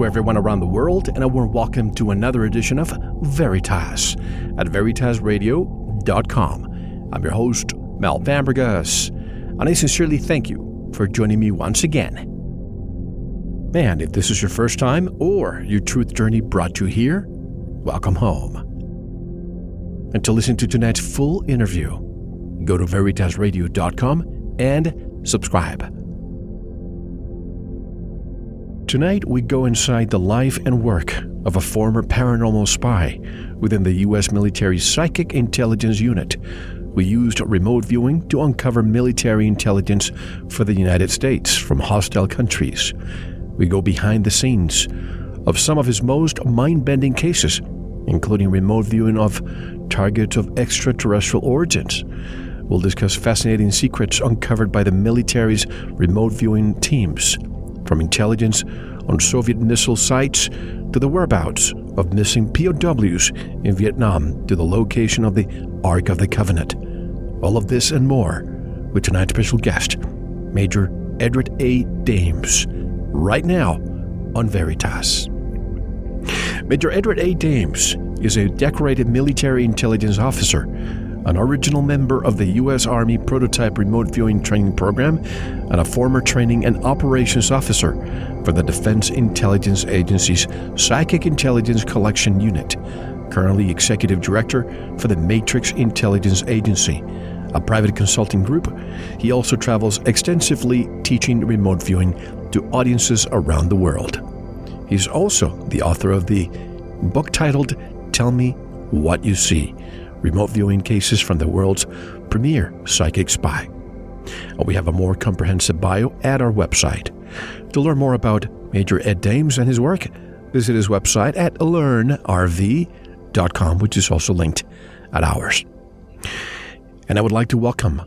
To everyone around the world, and a warm welcome to another edition of Veritas at veritasradio.com. I'm your host, Mel Fabregas, and I sincerely thank you for joining me once again. And if this is your first time or your truth journey brought you here, welcome home. And to listen to tonight's full interview, go to veritasradio.com and subscribe. Tonight, we go inside the life and work of a former paranormal spy within the U.S. military's Psychic Intelligence Unit. We used remote viewing to uncover military intelligence for the United States from hostile countries. We go behind the scenes of some of his most mind bending cases, including remote viewing of targets of extraterrestrial origins. We'll discuss fascinating secrets uncovered by the military's remote viewing teams from intelligence on Soviet missile sites to the whereabouts of missing POWs in Vietnam to the location of the Ark of the Covenant. All of this and more with tonight's special guest, Major Edward A. Dames, right now on Veritas. Major Edward A. Dames is a decorated military intelligence officer an original member of the U.S. Army Prototype Remote Viewing Training Program, and a former training and operations officer for the Defense Intelligence Agency's Psychic Intelligence Collection Unit, currently Executive Director for the Matrix Intelligence Agency, a private consulting group. He also travels extensively teaching remote viewing to audiences around the world. He's also the author of the book titled Tell Me What You See remote viewing cases from the world's premier psychic spy. Uh, we have a more comprehensive bio at our website. To learn more about Major Ed Dames and his work, visit his website at learnrv.com, which is also linked at ours. And I would like to welcome,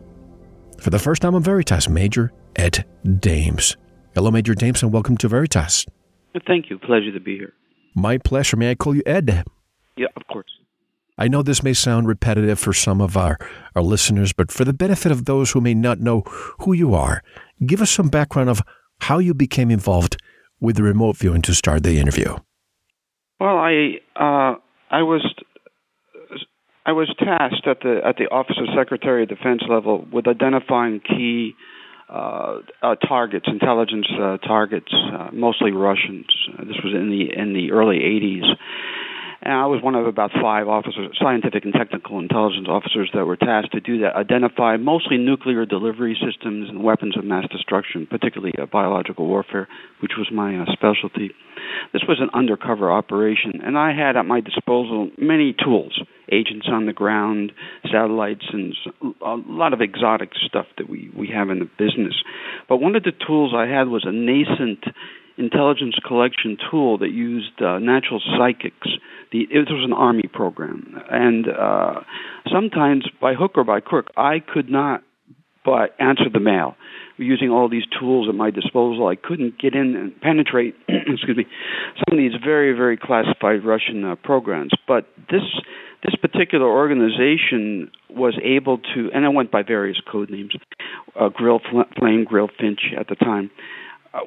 for the first time on Veritas, Major Ed Dames. Hello, Major Dames, and welcome to Veritas. Thank you. Pleasure to be here. My pleasure. May I call you Ed? Yeah, of course. I know this may sound repetitive for some of our, our listeners, but for the benefit of those who may not know who you are, give us some background of how you became involved with the remote viewing to start the interview. Well, I uh, I was I was tasked at the at the Office of Secretary of Defense level with identifying key uh, uh, targets, intelligence uh, targets, uh, mostly Russians. this was in the in the early 80s and I was one of about five officers, scientific and technical intelligence officers that were tasked to do that, identify mostly nuclear delivery systems and weapons of mass destruction, particularly uh, biological warfare, which was my uh, specialty. This was an undercover operation, and I had at my disposal many tools agents on the ground, satellites, and a lot of exotic stuff that we, we have in the business. But one of the tools I had was a nascent intelligence collection tool that used uh, natural psychics. The, it was an army program, and uh, sometimes by hook or by crook, I could not but answer the mail using all these tools at my disposal. I couldn't get in and penetrate, excuse me, some of these very very classified Russian uh, programs. But this this particular organization was able to, and I went by various code names, uh, Grill Flame, Grill Finch at the time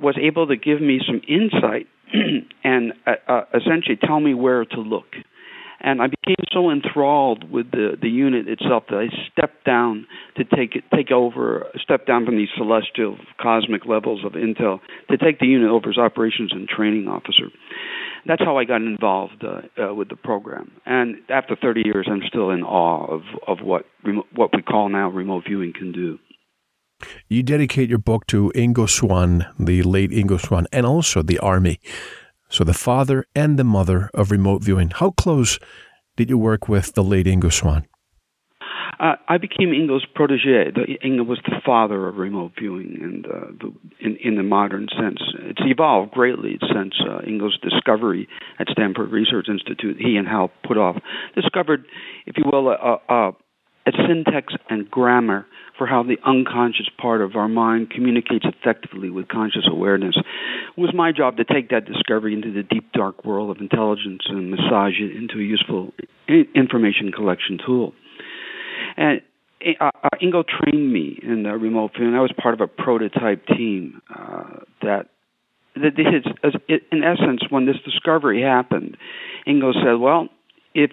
was able to give me some insight and uh, uh, essentially tell me where to look. And I became so enthralled with the the unit itself that I stepped down to take it, take over, step down from these celestial cosmic levels of intel to take the unit over as operations and training officer. that's how I got involved uh, uh, with the program. And after 30 years, I'm still in awe of of what what we call now remote viewing can do. You dedicate your book to Ingo Swann, the late Ingo Swann, and also the Army. So the father and the mother of remote viewing. How close did you work with the late Ingo Swann? Uh, I became Ingo's protege. The, Ingo was the father of remote viewing, and uh, the, in, in the modern sense, it's evolved greatly since uh, Ingo's discovery at Stanford Research Institute. He and Hal Puthoff discovered, if you will, a, a, a syntax and grammar for how the unconscious part of our mind communicates effectively with conscious awareness. It was my job to take that discovery into the deep, dark world of intelligence and massage it into a useful information collection tool. And uh, uh, Ingo trained me in the remote viewing. I was part of a prototype team uh, that in essence, when this discovery happened, Ingo said, "Well, if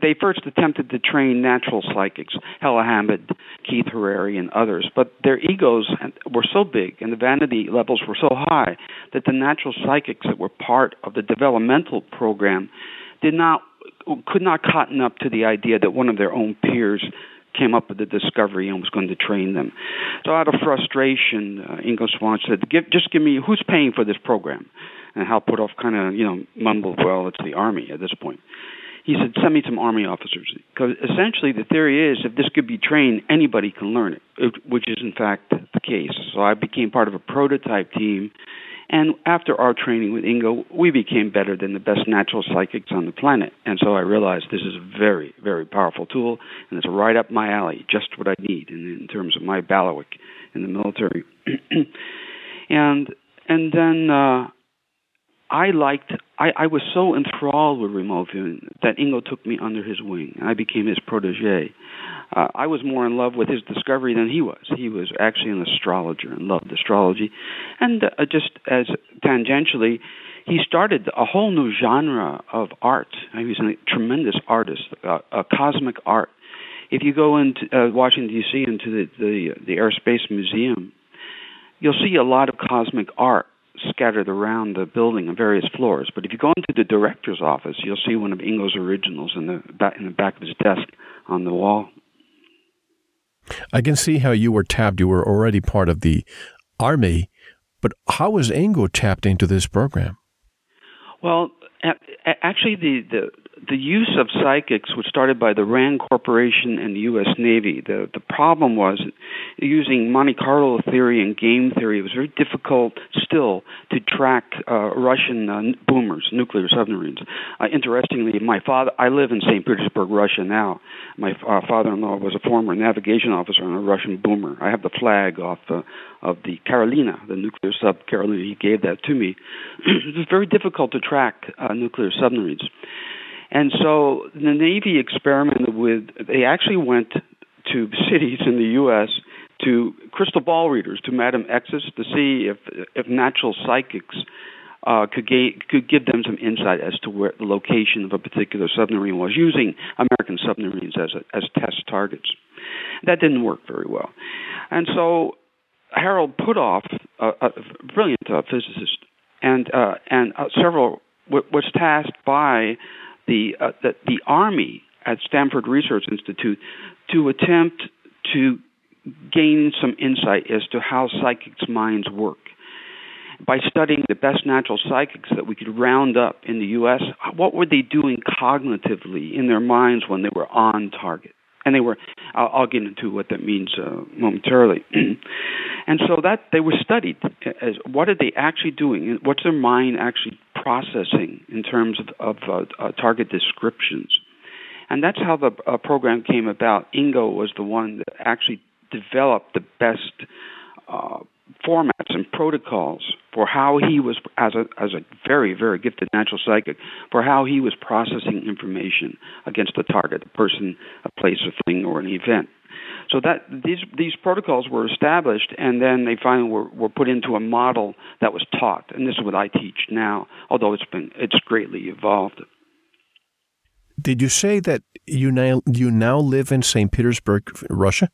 they first attempted to train natural psychics, Hella Hammid, Keith Harary, and others, but their egos were so big and the vanity levels were so high that the natural psychics that were part of the developmental program did not could not cotton up to the idea that one of their own peers came up with the discovery and was going to train them. So out of frustration, uh, Ingo Swann said, give, just give me, who's paying for this program? And Hal Puthoff kind of, you know, mumbled, well, it's the Army at this point. He said, send me some Army officers. Because essentially the theory is if this could be trained, anybody can learn it, which is in fact the case. So I became part of a prototype team and after our training with Ingo, we became better than the best natural psychics on the planet. And so I realized this is a very, very powerful tool, and it's right up my alley, just what I need in, in terms of my bailiwick in the military. and and then uh, I liked. I, I was so enthralled with remote viewing that Ingo took me under his wing. I became his protege uh, I was more in love with his discovery than he was. He was actually an astrologer and loved astrology, and uh, just as tangentially, he started a whole new genre of art. He was a tremendous artist, uh, a cosmic art. If you go into uh, Washington D.C. into the, the the Airspace Museum, you'll see a lot of cosmic art scattered around the building on various floors. But if you go into the director's office, you'll see one of Ingo's originals in the back in the back of his desk on the wall. I can see how you were tapped. You were already part of the Army, but how was Ingo tapped into this program? Well, actually, the, the the use of psychics was started by the Rand Corporation and the U.S. Navy. The the problem was using Monte Carlo theory and game theory. It was very difficult still to track uh, Russian uh, boomers, nuclear submarines. Uh, interestingly, my father. I live in St. Petersburg, Russia now. My uh, father-in-law was a former navigation officer on a Russian boomer. I have the flag off the of the Carolina, the nuclear sub Carolina. He gave that to me. it was very difficult to track uh, nuclear submarines. And so the Navy experimented with, they actually went to cities in the U.S. to crystal ball readers, to Madam X's, to see if, if natural psychics uh, could, ga- could give them some insight as to where the location of a particular submarine was, using American submarines as, a, as test targets. That didn't work very well. And so Harold Puthoff, a, a brilliant uh, physicist, and, uh, and uh, several, w- was tasked by the, uh, the, the Army at Stanford Research Institute to attempt to gain some insight as to how psychics' minds work. By studying the best natural psychics that we could round up in the U.S., what were they doing cognitively in their minds when they were on target? And they were, I'll, I'll get into what that means uh, momentarily. and so that they were studied as what are they actually doing? What's their mind actually processing in terms of, of uh, uh, target descriptions. And that's how the uh, program came about. Ingo was the one that actually developed the best uh, formats and protocols for how he was, as a as a very very gifted natural psychic, for how he was processing information against a target, a person, a place, a thing, or an event. So that these these protocols were established, and then they finally were, were put into a model that was taught. And this is what I teach now, although it's been it's greatly evolved. Did you say that you now you now live in St. Petersburg, Russia?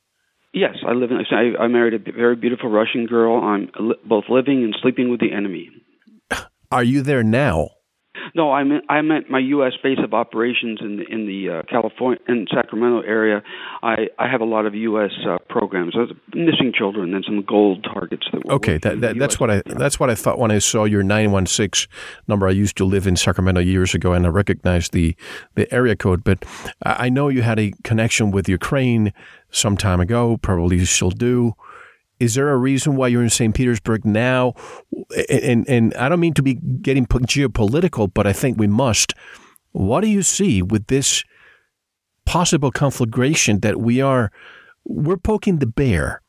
Yes, I live in. I, I married a very beautiful Russian girl. I'm li- both living and sleeping with the enemy. Are you there now? No, I'm in, I'm at my U.S. base of operations in the in the uh, California in Sacramento area. I I have a lot of U.S. Uh, programs, missing children, and some gold targets that. okay, that, that that's what I that's what I thought when I saw your nine one six number. I used to live in Sacramento years ago, and I recognized the the area code. But I know you had a connection with Ukraine some time ago. Probably still do. Is there a reason why you're in St. Petersburg now? And, and I don't mean to be getting geopolitical, but I think we must. What do you see with this possible conflagration that we are we're poking the bear?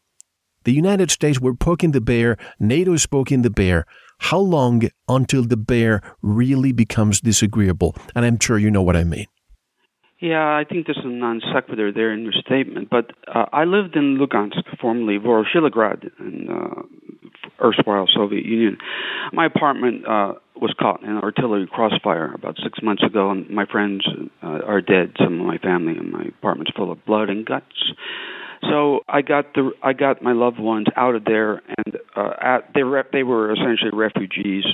The United States, we're poking the bear. NATO is poking the bear. How long until the bear really becomes disagreeable? And I'm sure you know what I mean. Yeah, I think there's a non sequitur there in your statement. But uh, I lived in Lugansk, formerly Voroshilovgrad, in uh, erstwhile Soviet Union. My apartment uh, was caught in an artillery crossfire about six months ago, and my friends uh, are dead. Some of my family, and my apartment's full of blood and guts. So I got the I got my loved ones out of there, and uh, at, they re- they were essentially refugees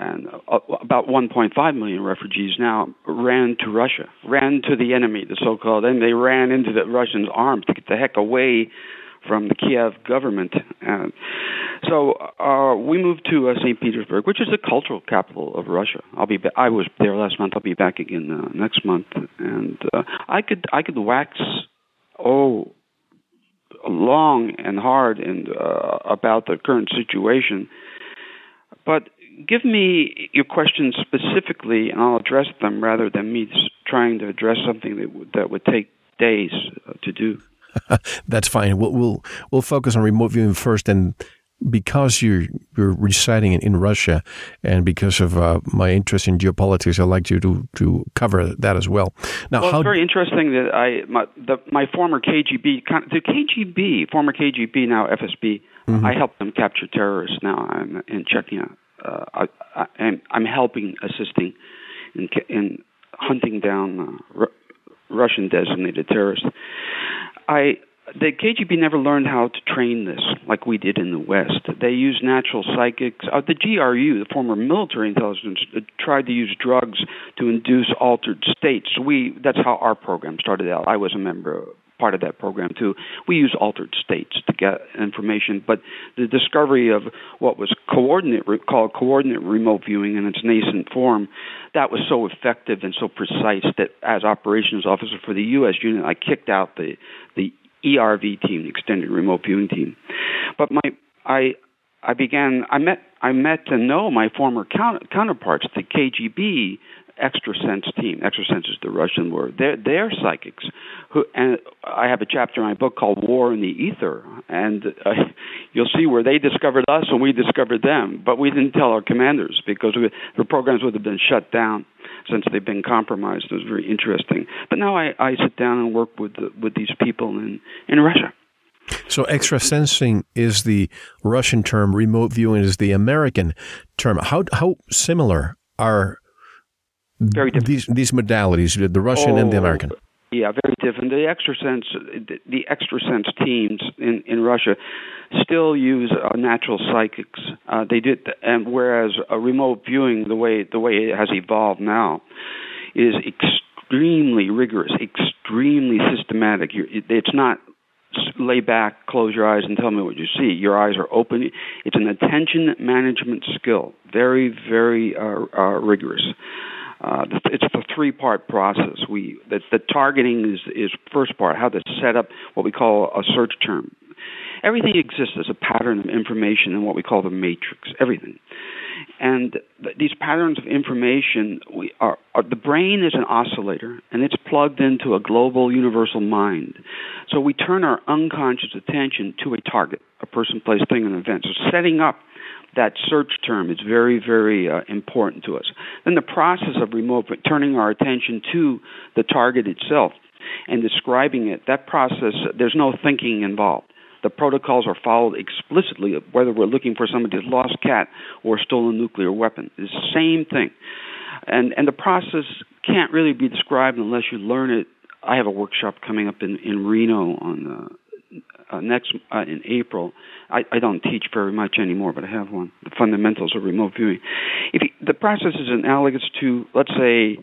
and uh, about 1.5 million refugees now ran to Russia, ran to the enemy, the so-called, and they ran into the Russians' arms to get the heck away from the Kiev government. So uh, we moved to uh, St. Petersburg, which is the cultural capital of Russia. I'll be ba- I was there last month. I'll be back again uh, next month, and uh, I could I could wax oh long and hard and uh, about the current situation, but give me your questions specifically, and I'll address them rather than me trying to address something that w- that would take days uh, to do. That's fine. We'll, we'll we'll focus on remote viewing first, and because you're you're residing in, in Russia, and because of uh, my interest in geopolitics, I'd like you to to cover that as well. Now, well, how, it's very interesting that I my the, my former KGB the KGB former KGB now FSB mm-hmm. I helped them capture terrorists. Now I'm in Chechnya uh, I, I, am I'm helping, assisting in, in hunting down uh, R- Russian designated terrorists. I the KGB never learned how to train this like we did in the West. They used natural psychics. Uh, the GRU, the former military intelligence, uh, tried to use drugs to induce altered states. We that's how our program started out. I was a member part of that program too. We use altered states to get information, but the discovery of what was coordinate called coordinate remote viewing in its nascent form, that was so effective and so precise that as operations officer for the U.S. unit, I kicked out the the ERV team, extended remote viewing team. But my I I began I met I met to know my former counterparts, the KGB extrasense team. Extrasense is the Russian word. They're they're psychics. Who and I have a chapter in my book called War in the Ether, and uh, you'll see where they discovered us and we discovered them. But we didn't tell our commanders because we, the programs would have been shut down since they've been compromised. It was very interesting. But now I, I sit down and work with the, with these people in in Russia. So extrasensing is the Russian term, remote viewing is the American term. How how similar are very different. These these modalities, the Russian oh, and the oh, American. Yeah, very different. The extrasense, the extrasense teams in in Russia still use uh, natural psychics. Uh, they did, and whereas a remote viewing, the way the way it has evolved now, is extremely rigorous, extremely systematic. You're, it's not lay back, close your eyes, and tell me what you see. Your eyes are open. It's an attention management skill, very, very uh, uh, rigorous. Uh, it's a three part process. We the, the targeting is is first part how to set up what we call a search term. Everything exists as a pattern of information in what we call the matrix. Everything, and th- these patterns of information, we are, are the brain is an oscillator, and it's plugged into a global universal mind. So we turn our unconscious attention to a target, a person, place, thing, an event. So setting up that search term is very, very uh, important to us. Then the process of remote turning our attention to the target itself and describing it, that process, there's no thinking involved. The protocols are followed explicitly, whether we're looking for somebody's lost cat or stolen nuclear weapon. It's the same thing. And, and the process can't really be described unless you learn it. I have a workshop coming up in, in Reno on uh, uh, next uh, in April. I, I don't teach very much anymore, but I have one. The fundamentals of remote viewing. If you, the process is analogous to, let's say,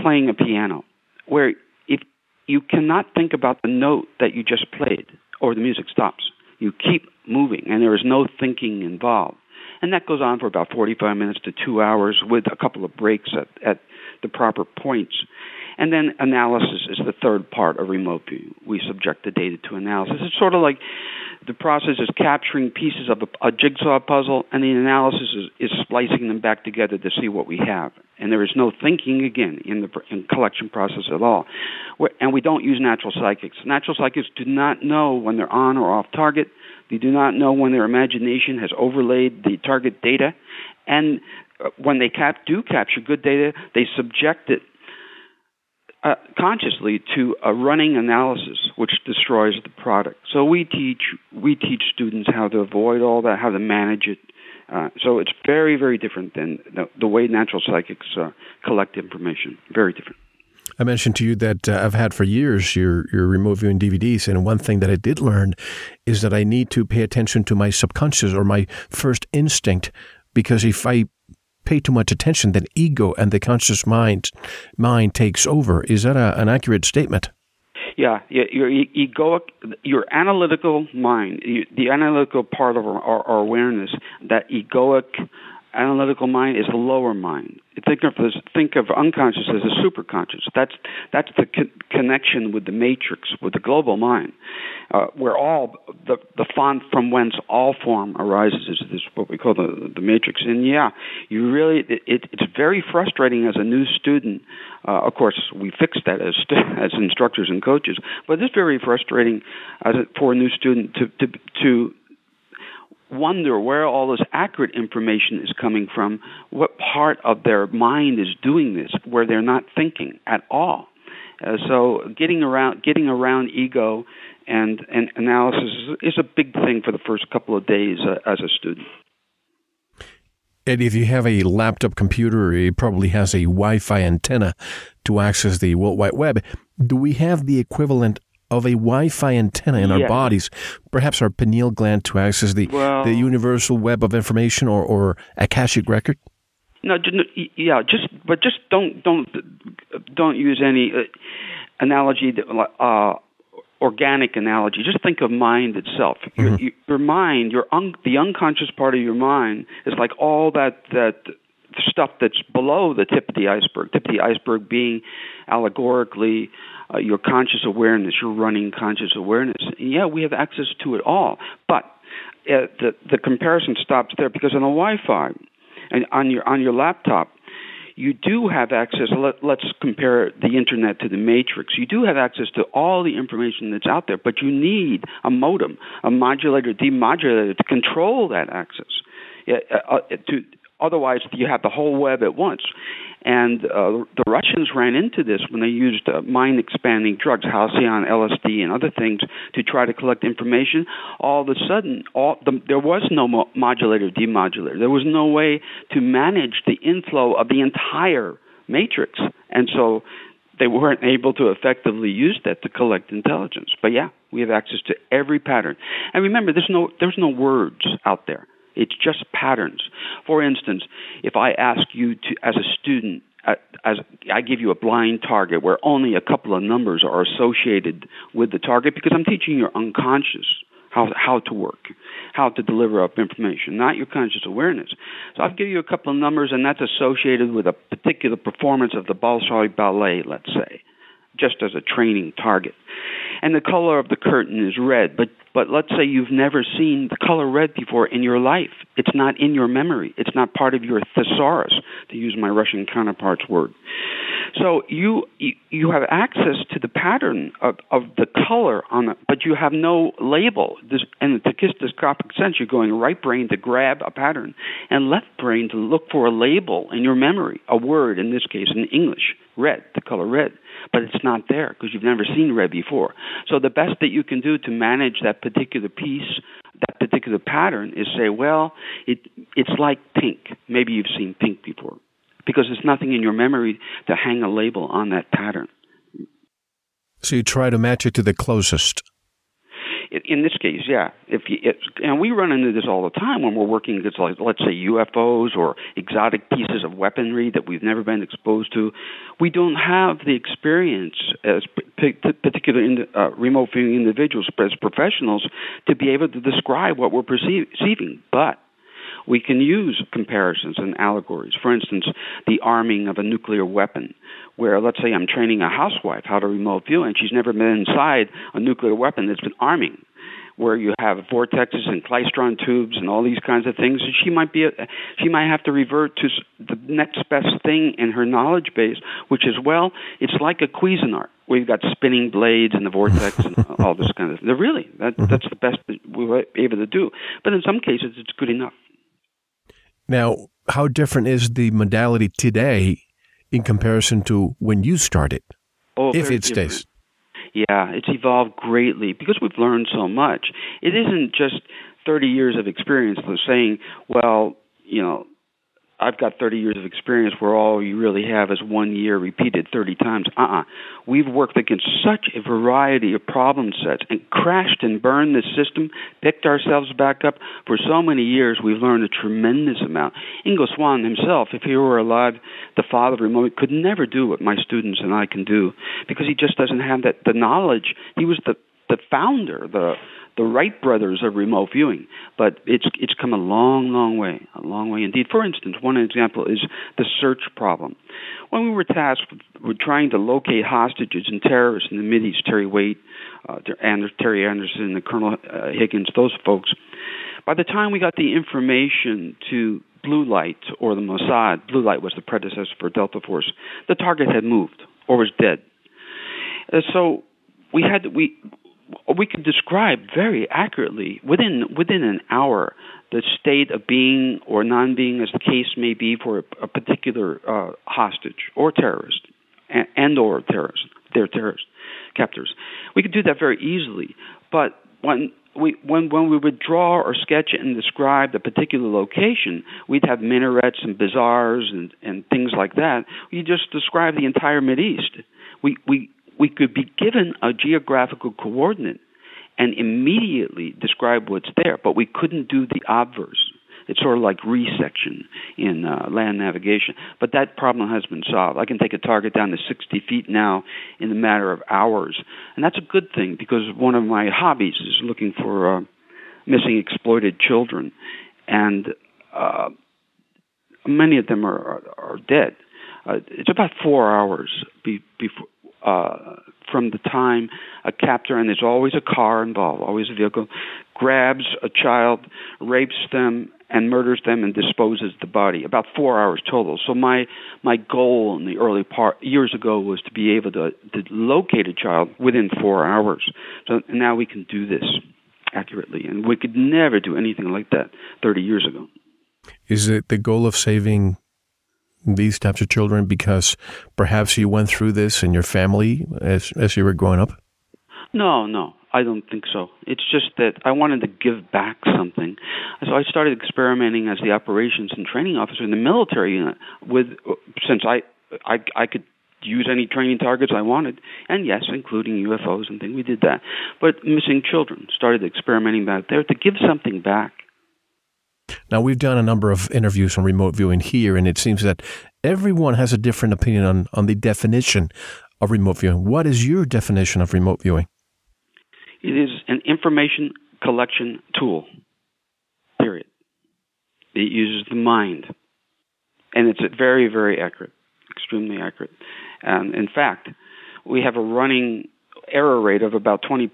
playing a piano, where if you cannot think about the note that you just played, or the music stops. You keep moving, and there is no thinking involved. And that goes on for about 45 minutes to two hours with a couple of breaks at, at the proper points. And then analysis is the third part of remote view. We subject the data to analysis. It's sort of like the process is capturing pieces of a, a jigsaw puzzle, and the analysis is, is, splicing them back together to see what we have. And there is no thinking again in the in collection process at all. We're, and we don't use natural psychics. Natural psychics do not know when they're on or off target. They do not know when their imagination has overlaid the target data. And uh, when they cap- do capture good data, they subject it uh, consciously to a running analysis which destroys the product. So we teach we teach students how to avoid all that, how to manage it. Uh, so it's very very different than the, the way natural psychics uh, collect information. Very different. I mentioned to you that uh, I've had for years your your remote viewing DVDs, and one thing that I did learn is that I need to pay attention to my subconscious or my first instinct, because if I pay too much attention, then ego and the conscious mind mind takes over. Is that a, an accurate statement? Yeah, your egoic, your analytical mind, the analytical part of our, our awareness, that egoic analytical mind is the lower mind. Think of this, think of unconscious as a superconscious. That's that's the co- connection with the matrix, with the global mind, uh, where all the the font from whence all form arises is, this what we call the the matrix. And yeah, you really it, it, it's very frustrating as a new student. Uh, of course, we fix that as as instructors and coaches, but it's very frustrating as a, for a new student to to to wonder where all this accurate information is coming from, what part of their mind is doing this, where they're not thinking at all. Uh, so getting around getting around ego and, and analysis is, is, a big thing for the first couple of days uh, as a student. And if you have a laptop computer, it probably has a Wi-Fi antenna to access the World Wide Web. Do we have the equivalent of a Wi-Fi antenna in our bodies, perhaps our pineal gland to access the well, the universal web of information or or akashic record? No, yeah, just but just don't don't don't use any uh, analogy that uh, organic analogy. Just think of mind itself. Mm-hmm. Your, your, mind, your un, the unconscious part of your mind is like all that that stuff that's below the tip of the iceberg. Tip of the iceberg being allegorically uh, your conscious awareness, your running conscious awareness. And yeah, we have access to it all, but uh, the the comparison stops there because on the Wi-Fi and on your on your laptop, you do have access. Let, let's compare the internet to the matrix. You do have access to all the information that's out there, but you need a modem, a modulator, demodulator to control that access. Uh, uh, to otherwise, you have the whole web at once. And uh, the Russians ran into this when they used uh, mind expanding drugs, Halcyon, LSD, and other things to try to collect information. All of a sudden, all the, there was no mo- modulator, demodulator. There was no way to manage the inflow of the entire matrix. And so they weren't able to effectively use that to collect intelligence. But yeah, we have access to every pattern. And remember, there's no, there's no words out there. It's just patterns. For instance, if I ask you to, as a student, uh, as I give you a blind target where only a couple of numbers are associated with the target, because I'm teaching your unconscious how how to work, how to deliver up information, not your conscious awareness. So I'll give you a couple of numbers, and that's associated with a particular performance of the Bolshoi ballet, let's say, just as a training target. And the color of the curtain is red, but but let's say you've never seen the color red before in your life. It's not in your memory. It's not part of your thesaurus, to use my Russian counterpart's word. So you you have access to the pattern of, of the color on it, but you have no label. This, in the tachistoscopic sense, you're going right brain to grab a pattern, and left brain to look for a label in your memory, a word in this case in English, red, the color red, but it's not there because you've never seen red before. So the best that you can do to manage that particular piece, that particular pattern, is say, well, it it's like pink. Maybe you've seen pink before because there's nothing in your memory to hang a label on that pattern. So you try to match it to the closest. In this case, yeah. If you, it, and we run into this all the time when we're working against, like, let's say, UFOs or exotic pieces of weaponry that we've never been exposed to. We don't have the experience as particular in, uh, remote viewing individuals, as professionals, to be able to describe what we're perceiving. But we can use comparisons and allegories. For instance, the arming of a nuclear weapon, where let's say I'm training a housewife how to remote view, and she's never been inside a nuclear weapon that's been arming where you have vortexes and klystron tubes and all these kinds of things. She might be, a, she might have to revert to the next best thing in her knowledge base, which is well, it's like a Cuisinart. We've got spinning blades and the vortex and all this kind of. Thing. Really, that, mm-hmm. that's the best that we were able to do. But in some cases, it's good enough. Now, how different is the modality today in comparison to when you started? Oh, if it stays. Different. Yeah, it's evolved greatly because we've learned so much. It isn't just 30 years of experience saying, well, you know, I've got 30 years of experience where all you really have is one year repeated 30 times. Uh uh-uh. uh. we have worked against such a variety of problem sets and crashed and burned the system, picked ourselves back up. For so many years, we've learned a tremendous amount. Ingo Swann himself, if he were alive, the father of remote, could never do what my students and I can do because he just doesn't have that the knowledge. He was the the founder, the the Wright brothers of remote viewing, but it's it's come a long, long way, a long way indeed. For instance, one example is the search problem. When we were tasked with trying to locate hostages and terrorists in the Mideast, Terry Waite, uh, Terry Anderson, and Colonel uh, Higgins, those folks, by the time we got the information to Blue Light or the Mossad, Blue Light was the predecessor for Delta Force, the target had moved or was dead. Uh, so we had we we could describe very accurately within within an hour the state of being or non-being, as the case may be, for a, a particular uh, hostage or terrorist, and, and or terrorist, their terrorist captors. We could do that very easily, but when we when when we would draw or sketch and describe the particular location, we'd have minarets and bazaars and and things like that. You just describe the entire Mid East. We we we could be given a geographical coordinate and immediately describe what's there, but we couldn't do the obverse. It's sort of like resection in uh, land navigation. But that problem has been solved. I can take a target down to 60 feet now in a matter of hours. And that's a good thing because one of my hobbies is looking for uh, missing exploited children. And uh, many of them are, are, are dead. Uh, it's about four hours be, before uh, from the time a captor, and there's always a car involved, always a vehicle, grabs a child, rapes them, and murders them and disposes the body. About four hours total. So my my goal in the early part years ago was to be able to, to locate a child within four hours. So now we can do this accurately, and we could never do anything like that 30 years ago. Is it the goal of saving these types of children because perhaps you went through this in your family as as you were growing up? No, no, I don't think so. It's just that I wanted to give back something, so I started experimenting as the operations and training officer in the military unit with since I I I could use any training targets I wanted, and yes, including UFOs and things. We did that, but missing children started experimenting back there to give something back. Now, we've done a number of interviews on remote viewing here, and it seems that everyone has a different opinion on, on the definition of remote viewing. What is your definition of remote viewing? It is an information collection tool, period. It uses the mind. And it's very, very accurate, extremely accurate. And in fact, we have a running error rate of about 20%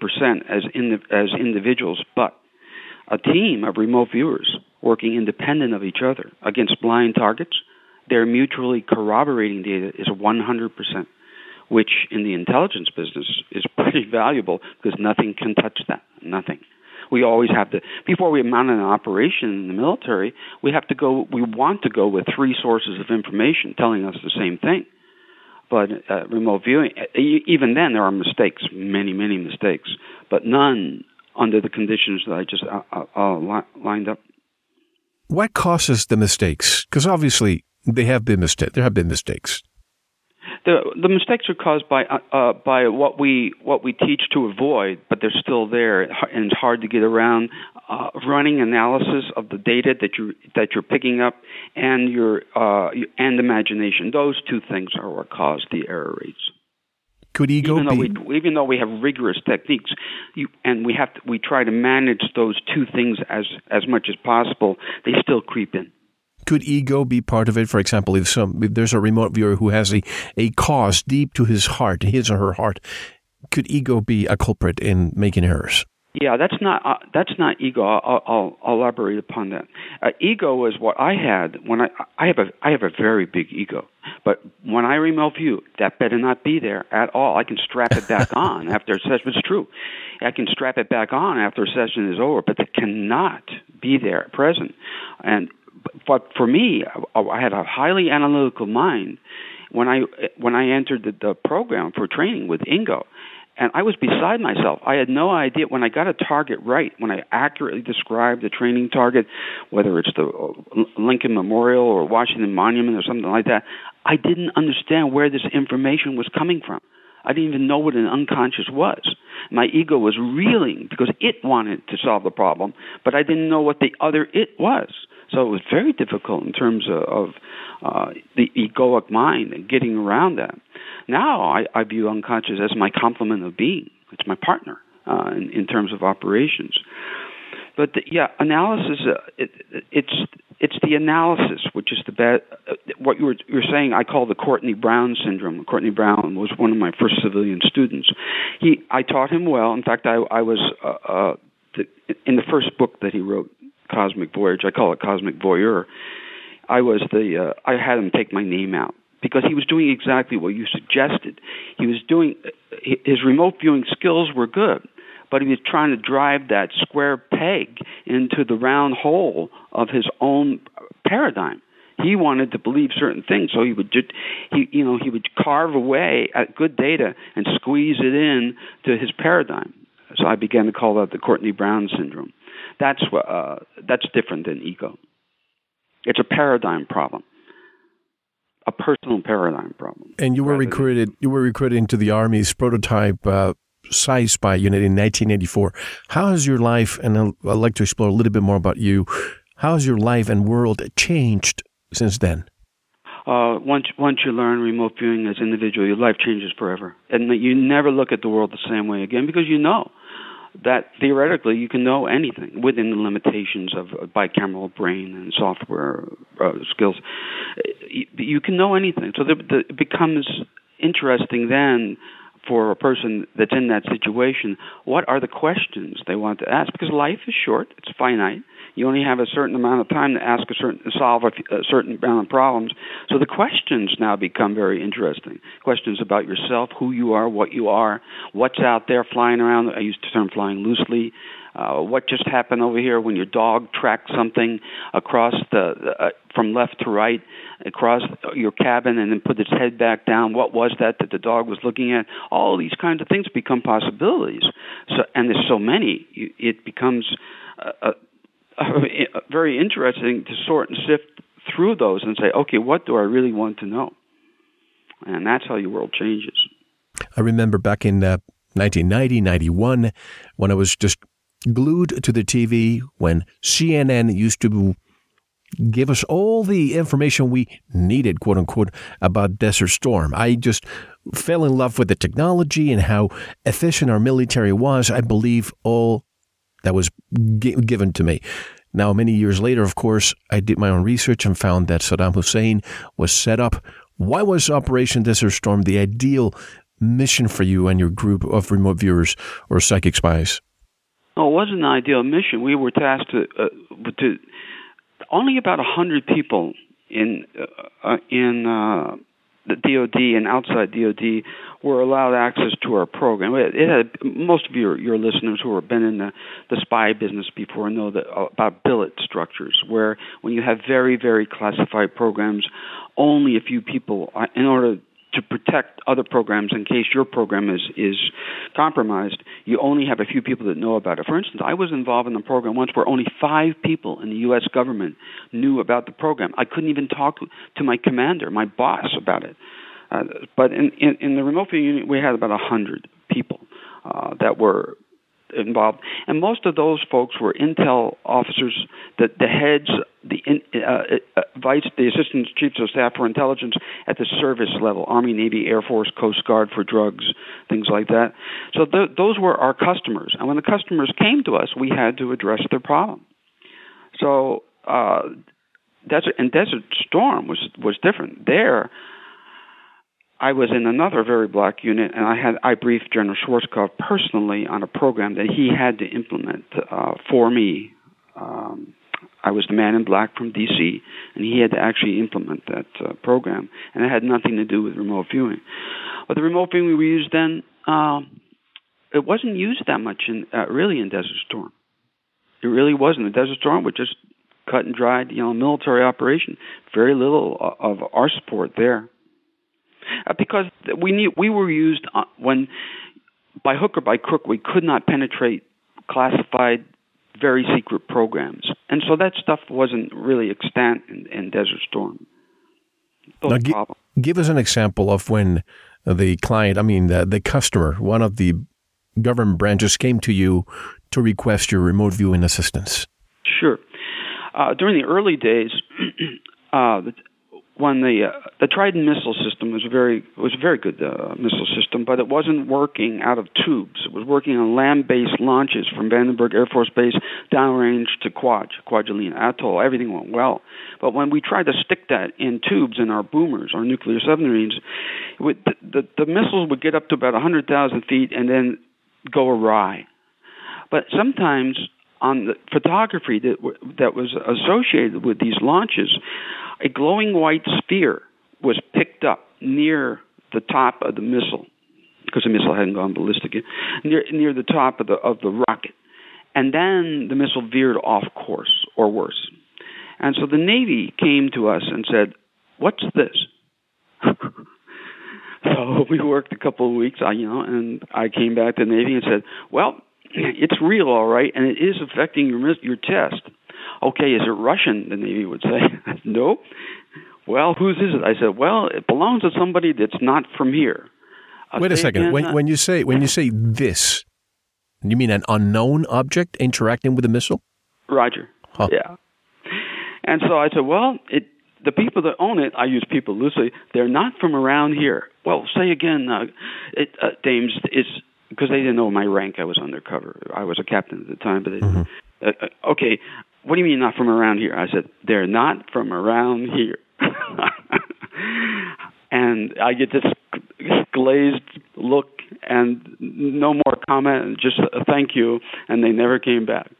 as, in as individuals, but a team of remote viewers working independent of each other against blind targets, their mutually corroborating data is 100%, which in the intelligence business is pretty valuable because nothing can touch that. Nothing. We always have to, before we mount an operation in the military, we have to go, we want to go with three sources of information telling us the same thing. But uh, remote viewing, even then, there are mistakes, many, many mistakes, but none under the conditions that I just uh, uh, uh lined up. What causes the mistakes? Because obviously they have been. There have been mistakes. the the mistakes are caused by uh, uh, by what we what we teach to avoid, but they're still there, and it's hard to get around. Uh, running analysis of the data that you that you're picking up, and your uh, and imagination. Those two things are what cause the error rates. Could ego even though be? We, even though we have rigorous techniques, you, and we have to, we try to manage those two things as as much as possible, they still creep in could ego be part of it? For example, if some if there's a remote viewer who has a, a cause deep to his heart, his or her heart, could ego be a culprit in making errors? Yeah, that's not uh, that's not ego. I'll, I'll, I'll elaborate upon that. Uh, ego is what I had when I I have a I have a very big ego, but when I remote view, that better not be there at all. I can strap it back on after a session. It's true, I can strap it back on after a session is over, but it cannot be there present. And but for me, I had a highly analytical mind when I when I entered the, the program for training with Ingo, and I was beside myself. I had no idea when I got a target right, when I accurately described the training target, whether it's the uh, Lincoln Memorial or Washington Monument or something like that. I didn't understand where this information was coming from. I didn't even know what an unconscious was. My ego was reeling because it wanted to solve the problem, but I didn't know what the other it was. So it was very difficult in terms of, of uh, the egoic mind and getting around that. Now I, I view unconscious as my complement of being. It's my partner uh, in, in terms of operations. But the, yeah, analysis. Uh, it, it's it's the analysis which is the bad. Uh, what you were you were saying, I call the Courtney Brown syndrome. Courtney Brown was one of my first civilian students. He, I taught him well. In fact, I, I was uh, uh, the, in the first book that he wrote, Cosmic Voyage. I call it Cosmic Voyeur. I was the uh, I had him take my name out because he was doing exactly what you suggested. He was doing his remote viewing skills were good, but he was trying to drive that square peg into the round hole of his own paradigm. He wanted to believe certain things, so he would just, he you know he would carve away at good data and squeeze it in to his paradigm. So I began to call that the Courtney Brown syndrome. That's what, uh, that's different than ego. It's a paradigm problem, a personal paradigm problem. And you were recruited. You were recruited into the Army's prototype uh, Spy unit in 1984. How has your life? And I'd like to explore a little bit more about you. How has your life and world changed since then? Uh, once once you learn remote viewing as an individual, your life changes forever, and you never look at the world the same way again because you know that theoretically you can know anything within the limitations of bicameral brain and software uh, skills. You can know anything. So it becomes interesting then for a person that's in that situation, what are the questions they want to ask? Because life is short, it's finite. You only have a certain amount of time to ask a certain solve a, a certain amount of problems. So the questions now become very interesting. Questions about yourself, who you are, what you are, what's out there flying around. I use the term flying loosely. Uh, what just happened over here when your dog tracked something across the uh, from left to right across your cabin and then put its head back down what was that that the dog was looking at all these kinds of things become possibilities so and there's so many it becomes uh, very interesting to sort and sift through those and say okay what do i really want to know and that's how your world changes i remember back in uh, 1990 91 when i was just glued to the TV when CNN used to give us all the information we needed, quote unquote, about Desert Storm. I just fell in love with the technology and how efficient our military was. I believe all that was g- given to me. Now, many years later, of course, I did my own research and found that Saddam Hussein was set up. Why was Operation Desert Storm the ideal mission for you and your group of remote viewers or psychic spies? No, it wasn't an ideal mission. We were tasked to uh, to only about a hundred people in uh, uh in uh, the DoD and outside DoD were allowed access to our program. It, had most of your your listeners who have been in the, the spy business before know that uh, about billet structures, where when you have very very classified programs, only a few people, uh, in order to protect other programs in case your program is is compromised, you only have a few people that know about it. For instance, I was involved in a program once where only five people in the U.S. government knew about the program. I couldn't even talk to my commander, my boss, about it. Uh, but in, in, in the remote viewing unit, we had about a hundred people uh, that were involved, and most of those folks were intel officers, the the heads, the uh, uh, vice, the assistant chiefs of staff for intelligence at the service level, Army, Navy, Air Force, Coast Guard for drugs, things like that. So th- those were our customers, and when the customers came to us, we had to address their problem. So. Uh, Desert and Desert Storm was was different. There, I was in another very black unit, and I had I briefed General Schwarzkopf personally on a program that he had to implement uh, for me. Um, I was the man in black from D.C., and he had to actually implement that uh, program, and it had nothing to do with remote viewing. But the remote viewing we used then, um, it wasn't used that much in uh, really in Desert Storm. It really wasn't. The Desert Storm was just cut and dried, you know, military operation. Very little of our support there uh, because we knew we were used uh, when by hook or by crook we could not penetrate classified very secret programs. And so that stuff wasn't really extant in, in desert storm. Now, gi- give us an example of when the client i mean the, the customer one of the government branches came to you to request your remote viewing assistance. Sure. Uh, during the early days uh, when the uh, the Trident missile system was very was a very good uh, missile system, but it wasn't working out of tubes. It was working on land-based launches from Vandenberg Air Force Base downrange to Kwaj, Kwajalein Atoll. Everything went well, but when we tried to stick that in tubes in our boomers, our nuclear submarines, would, the, the the missiles would get up to about 100,000 feet and then go awry. But sometimes on the photography that that was associated with these launches, a glowing white sphere was picked up near the top of the missile because the missile hadn't gone ballistic yet, near near the top of the of the rocket, and then the missile veered off course or worse. And so the Navy came to us and said, "What's this?" so we worked a couple of weeks, you know, and I came back to the Navy and said, "Well, it's real, all right, and it is affecting your your test." Okay, is it Russian? The Navy would say, "No." Well, whose is it? I said, "Well, it belongs to somebody that's not from here." I'll Wait a second. When, uh, when you say when you say this, you mean an unknown object interacting with a missile? Roger. Huh. Yeah. And so I said, well, it the people that own it, I use people loosely, they're not from around here. Well, say again, uh, it, uh, Dames, it's because they didn't know my rank. I was undercover. I was a captain at the time, but they, mm-hmm. uh, uh, okay, what do you mean not from around here? I said they're not from around here, and I get this glazed look and no more comment, just a thank you, and they never came back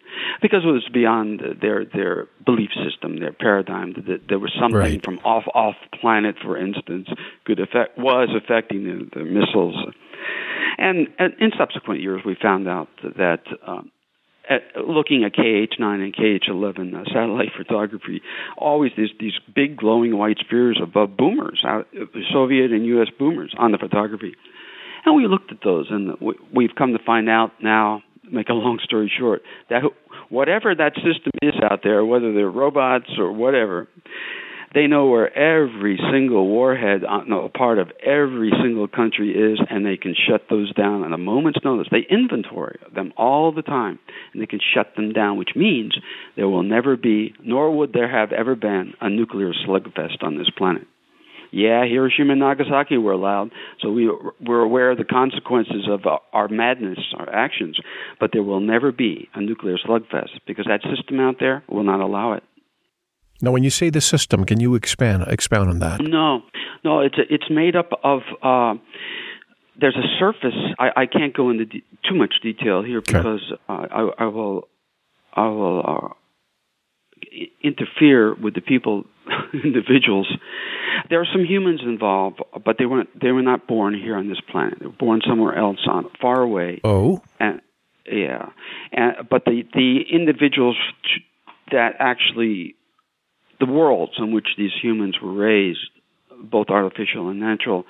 because it was beyond their their belief system, their paradigm. That there was something right. from off off planet, for instance, could affect was affecting the, the missiles and, and in subsequent years, we found out that um, at, looking at KH9 and KH11 uh, satellite photography, always these these big glowing white spheres above boomers, out, Soviet and U.S. boomers on the photography, and we looked at those, and we, we've come to find out now. Make a long story short, that whatever that system is out there, whether they're robots or whatever, they know where every single warhead, uh, no, a part of every single country is, and they can shut those down on a moment's notice. They inventory them all the time, and they can shut them down, which means there will never be, nor would there have ever been, a nuclear slugfest on this planet. Yeah, Hiroshima and Nagasaki were allowed, so we we're aware of the consequences of our madness, our actions, but there will never be a nuclear slugfest because that system out there will not allow it. Now, when you say the system, can you expand expound on that? No, no, it's it's made up of. Uh, there's a surface. I, I can't go into de- too much detail here because okay. uh, I, I will I will uh, interfere with the people, individuals. There are some humans involved, but they weren't. They were not born here on this planet. They were born somewhere else, on far away. Oh, and yeah, and but the the individuals that actually the worlds in which these humans were raised, both artificial and natural,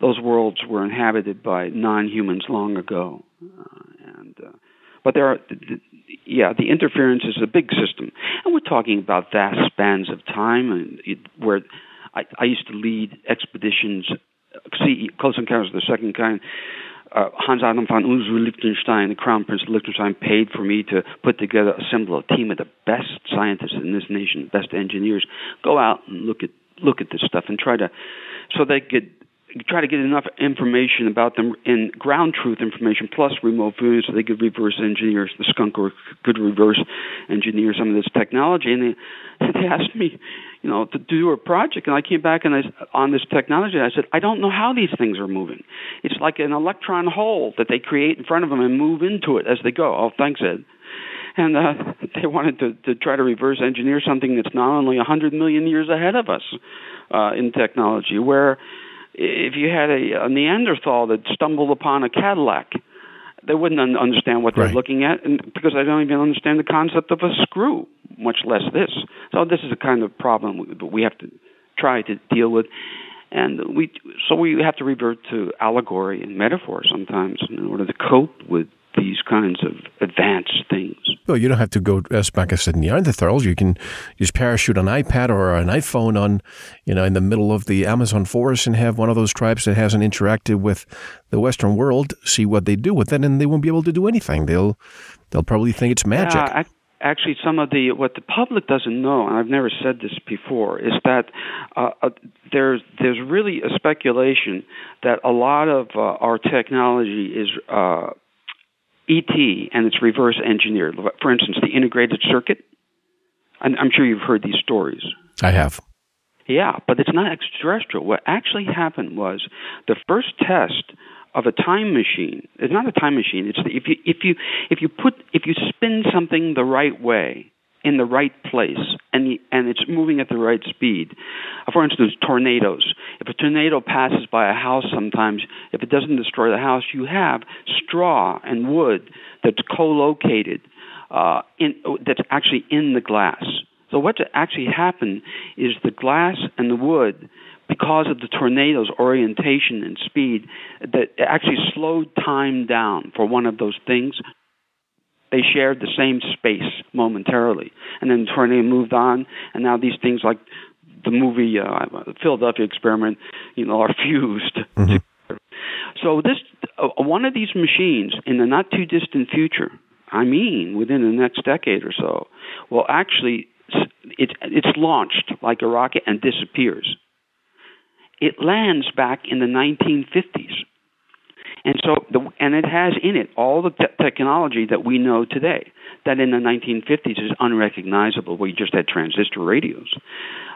those worlds were inhabited by non-humans long ago. Uh, and uh, but there are, the, yeah, the interference is a big system, and we're talking about vast spans of time, and it, where I, I used to lead expeditions see Close Encounters of the Second Kind, uh, Hans Adam von und zu Liechtenstein, the Crown Prince of Liechtenstein, paid for me to put together, assemble a team of the best scientists in this nation, best engineers. Go out and look at look at this stuff and try to, so they could try to get enough information about them in ground truth information plus remote viewing so they could reverse engineer the skunk or could reverse engineer some of this technology. And they they asked me you know to do a project. And I came back and I on this technology I said I don't know how these things are moving. It's like an electron hole that they create in front of them and move into it as they go. Oh thanks Ed. And uh, they wanted to, to try to reverse engineer something that's not only a hundred million years ahead of us uh, in technology where if you had a, a Neanderthal that stumbled upon a Cadillac, they wouldn't un- understand what they're right. looking at, and because they don't even understand the concept of a screw, much less this. So this is a kind of problem we, we have to try to deal with, and we so we have to revert to allegory and metaphor sometimes in order to cope with these kinds of advanced things. Well, you don't have to go as back as the Neanderthals. You can just parachute an iPad or an iPhone on, you know, in the middle of the Amazon forest and have one of those tribes that hasn't interacted with the Western world see what they do with it, and they won't be able to do anything. They'll they'll probably think it's magic. Yeah, actually, some of the what the public doesn't know, and I've never said this before, is that uh, uh, there's there's really a speculation that a lot of uh, our technology is uh, ET and it's reverse engineered. For instance, the integrated circuit. I'm, I'm sure you've heard these stories. I have. Yeah, but it's not extraterrestrial. What actually happened was the first test of a time machine. It's not a time machine. It's the, if you if you if you put if you spin something the right way in the right place and the, and it's moving at the right speed. Uh, for instance, tornadoes. If a tornado passes by a house, sometimes if it doesn't destroy the house, you have straw and wood that's co-located uh, in that's actually in the glass. So what actually happened is the glass and the wood because of the tornado's orientation and speed that actually slowed time down for one of those things they shared the same space momentarily, and then the tornado moved on, and now these things like the movie uh, Philadelphia Experiment, you know, are fused. Mm-hmm. So this uh, one of these machines in the not too distant future, I mean, within the next decade or so, will actually it, it's launched like a rocket and disappears. It lands back in the 1950s and so, the, and it has in it all the te- technology that we know today that in the 1950s is unrecognizable. We just had transistor radios,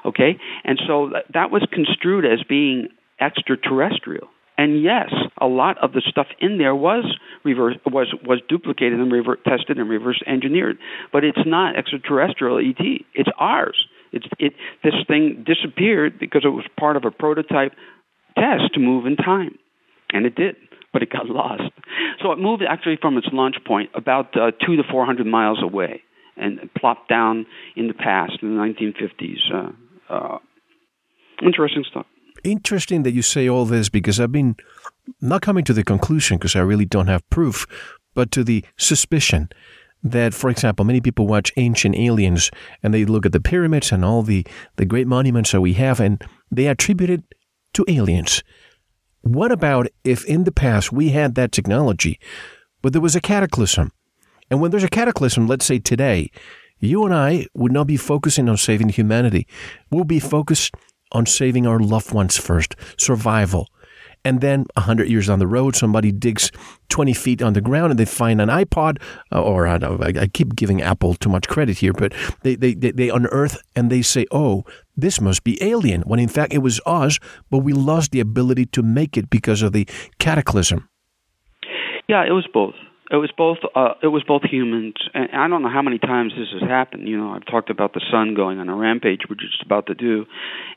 okay? And so that, was construed as being extraterrestrial. And yes, a lot of the stuff in there was reverse was was duplicated and reverse, tested and reverse engineered, but it's not extraterrestrial ET. It's ours. It's it. This thing disappeared because it was part of a prototype test to move in time, and it did but it got lost. So it moved actually from its launch point about uh, two to four hundred miles away and plopped down in the past in the 1950s. Uh, uh, interesting stuff. Interesting that you say all this because I've been not coming to the conclusion because I really don't have proof, but to the suspicion that, for example, many people watch Ancient Aliens and they look at the pyramids and all the, the great monuments that we have and they attribute it to aliens. What about if in the past we had that technology, but there was a cataclysm? And when there's a cataclysm, let's say today, you and I would not be focusing on saving humanity. We'll be focused on saving our loved ones first, survival. And then 100 years down the road, somebody digs 20 feet on the ground and they find an iPod, uh, or I, I keep giving Apple too much credit here, but they, they, they, they unearth and they say, oh, this must be alien, when in fact it was us, but we lost the ability to make it because of the cataclysm. Yeah, it was both it was both uh, it was both humans and I don't know how many times this has happened. You know, I've talked about the sun going on a rampage, which it's about to do,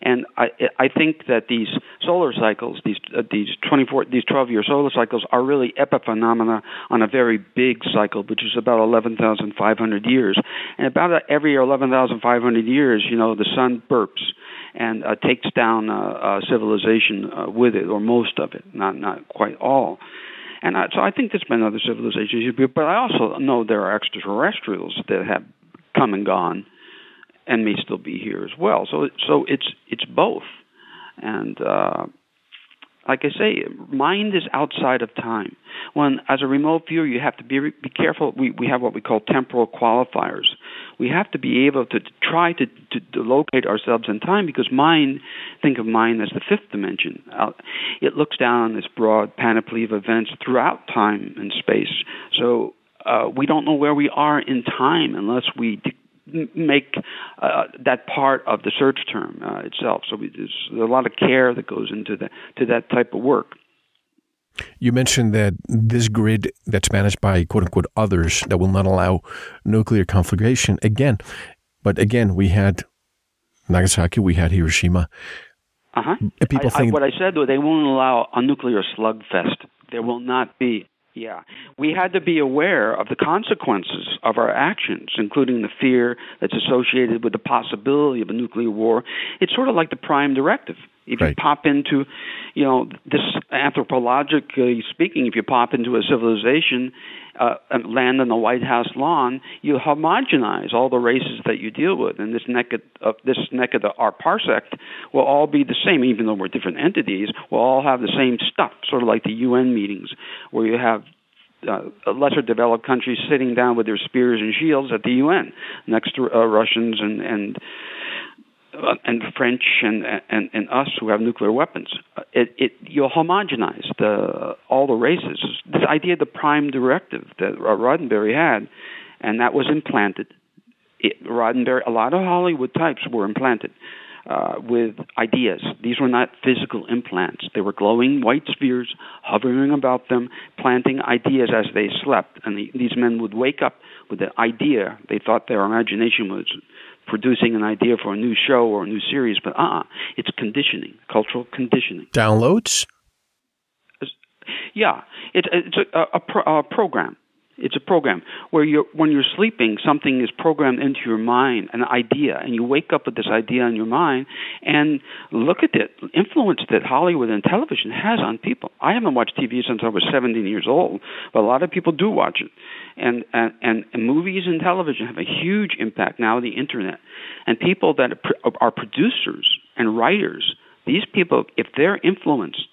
and I I think that these solar cycles, these uh, these twenty four these twelve year solar cycles, are really epiphenomena on a very big cycle, which is about eleven thousand five hundred years, and about every eleven thousand five hundred years, you know, the sun burps and uh, takes down uh, uh, civilization uh, with it, or most of it, not not quite all. And I, so I think there's been other civilizations, but I also know there are extraterrestrials that have come and gone, and may still be here as well. So so it's it's both, and uh, like I say, mind is outside of time. When, as a remote viewer, you have to be be careful. We we have what we call temporal qualifiers. We have to be able to, try to, to, to locate ourselves in time because mind, think of mind as the fifth dimension. Uh, it looks down on this broad panoply of events throughout time and space. So uh, we don't know where we are in time unless we make uh, that part of the search term uh, itself. So we, there's a lot of care that goes into that to that type of work. You mentioned that this grid that's managed by quote unquote others that will not allow nuclear conflagration again, but again we had Nagasaki, we had Hiroshima. Uh-huh. People I, think I, what I said though they won't allow a nuclear slugfest. There will not be. Yeah. We had to be aware of the consequences of our actions, including the fear that's associated with the possibility of a nuclear war. It's sort of like the prime directive. If right. you pop into, you know, this anthropologically speaking, if you pop into a civilization, uh, land on the White House lawn, you homogenize all the races that you deal with, and this neck of this neck of the, our parsec will all be the same, even though we're different entities. We'll all have the same stuff, sort of like the UN meetings, where you have uh, lesser developed countries sitting down with their spears and shields at the UN next to uh, Russians and and uh, and French and, and and us who have nuclear weapons. It, it you'll homogenize the all the races. This idea of the prime directive that Roddenberry had, and that was implanted. It, Roddenberry, a lot of Hollywood types were implanted uh, with ideas. These were not physical implants. They were glowing white spheres hovering about them, planting ideas as they slept. And the, these men would wake up with the idea. They thought their imagination was producing an idea for a new show or a new series, but uh uh it's conditioning, cultural conditioning. Downloads? Yeah, it's, it's a, a, a, pro, a program. It's a program where you're, when you're sleeping, something is programmed into your mind, an idea, and you wake up with this idea in your mind and look at it, influence that Hollywood and television has on people. I haven't watched TV since I was 17 years old, but a lot of people do watch it. And, and, and, movies and television have a huge impact now, the internet. And people that are producers and writers, these people, if they're influenced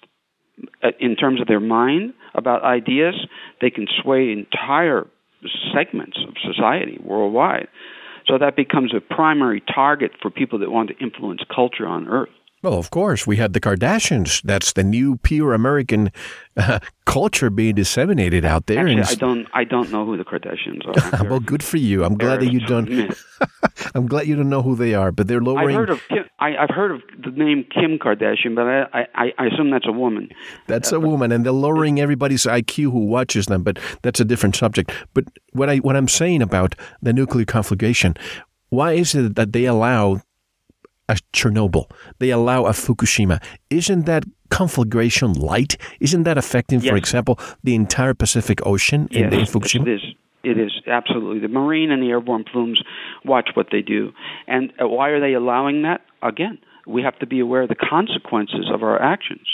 uh, in terms of their mind about ideas, they can sway entire segments of society worldwide. So that becomes a primary target for people that want to influence culture on Earth. Well, of course, we had the Kardashians. That's the new pure American uh, culture being disseminated out there. Actually, I don't, I don't know who the Kardashians are. well, good for you. I'm glad that you don't. I'm glad you don't know who they are, but they're lowering. I've heard of Kim, I, have heard of the name Kim Kardashian, but I, I, I assume that's a woman. That's uh, a woman, and they're lowering everybody's IQ who watches them. But that's a different subject. But what I what I'm saying about the nuclear conflagration, why is it that they allow a Chernobyl. They allow a Fukushima. Isn't that conflagration light? Isn't that affecting, yes. for example, the entire Pacific Ocean yes, in, in Fukushima? It is. It is absolutely the marine and the airborne plumes. Watch what they do, and uh, why are they allowing that? Again, we have to be aware of the consequences of our actions.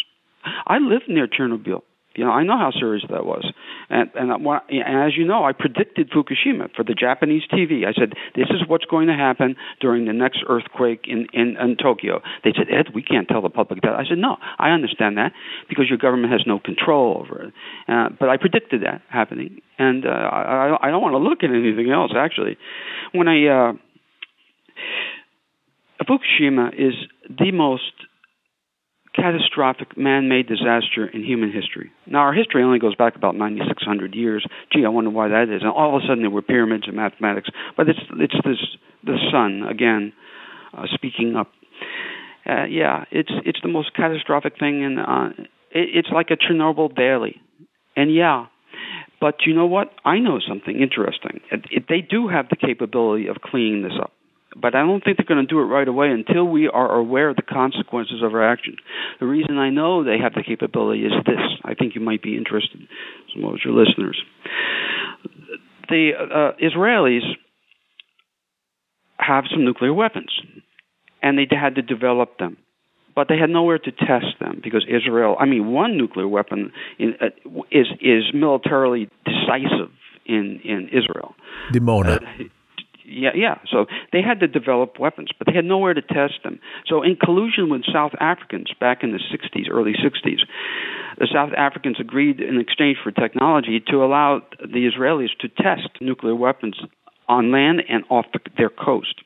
I lived near Chernobyl. You know, I know how serious that was, and and, and as you know, I predicted Fukushima for the Japanese TV. I said this is what's going to happen during the next earthquake in in, in Tokyo. They said, Ed, we can't tell the public that. I said, No, I understand that because your government has no control over it. Uh, but I predicted that happening, and uh, I I don't want to look at anything else actually. When I uh, Fukushima is the most catastrophic man-made disaster in human history. Now, our history only goes back about 9,600 years. Gee, I wonder why that is. And all of a sudden, there were pyramids and mathematics. But it's it's this the sun again uh, speaking up. Uh, yeah, it's it's the most catastrophic thing, and uh, it, it's like a Chernobyl daily. And yeah, but you know what? I know something interesting. It, it, they do have the capability of cleaning this up but I don't think they're going to do it right away until we are aware of the consequences of our action. The reason I know they have the capability is this. I think you might be interested, some of your listeners. The uh, Israelis have some nuclear weapons, and they had to develop them. But they had nowhere to test them because Israel, I mean, one nuclear weapon in, uh, is is militarily decisive in in Israel. Dimona. Uh, Yeah, yeah. So they had to develop weapons, but they had nowhere to test them. So, in collusion with South Africans back in the 60s, early 60s, the South Africans agreed in exchange for technology to allow the Israelis to test nuclear weapons on land and off the, their coast.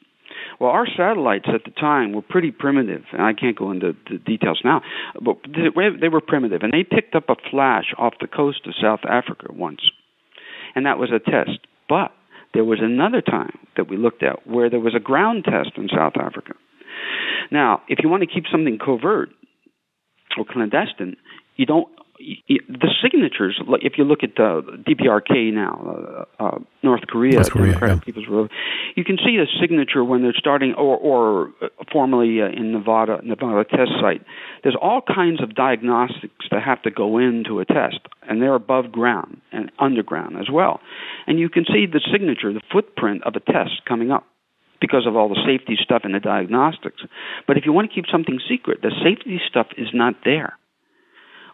Well, our satellites at the time were pretty primitive, and I can't go into the details now, but they were primitive, and they picked up a flash off the coast of South Africa once, and that was a test. But there was another time that we looked at where there was a ground test in South Africa. Now, if you want to keep something covert or clandestine, you don't the signatures, like if you look at the DPRK now, uh, uh, North Korea, North Korea Democratic yeah. People's you can see the signature when they're starting, or, or uh, formerly uh, in Nevada, Nevada test site. There's all kinds of diagnostics that have to go into a test, and they're above ground and underground as well. And you can see the signature, the footprint of a test coming up because of all the safety stuff and the diagnostics. But if you want to keep something secret, the safety stuff is not there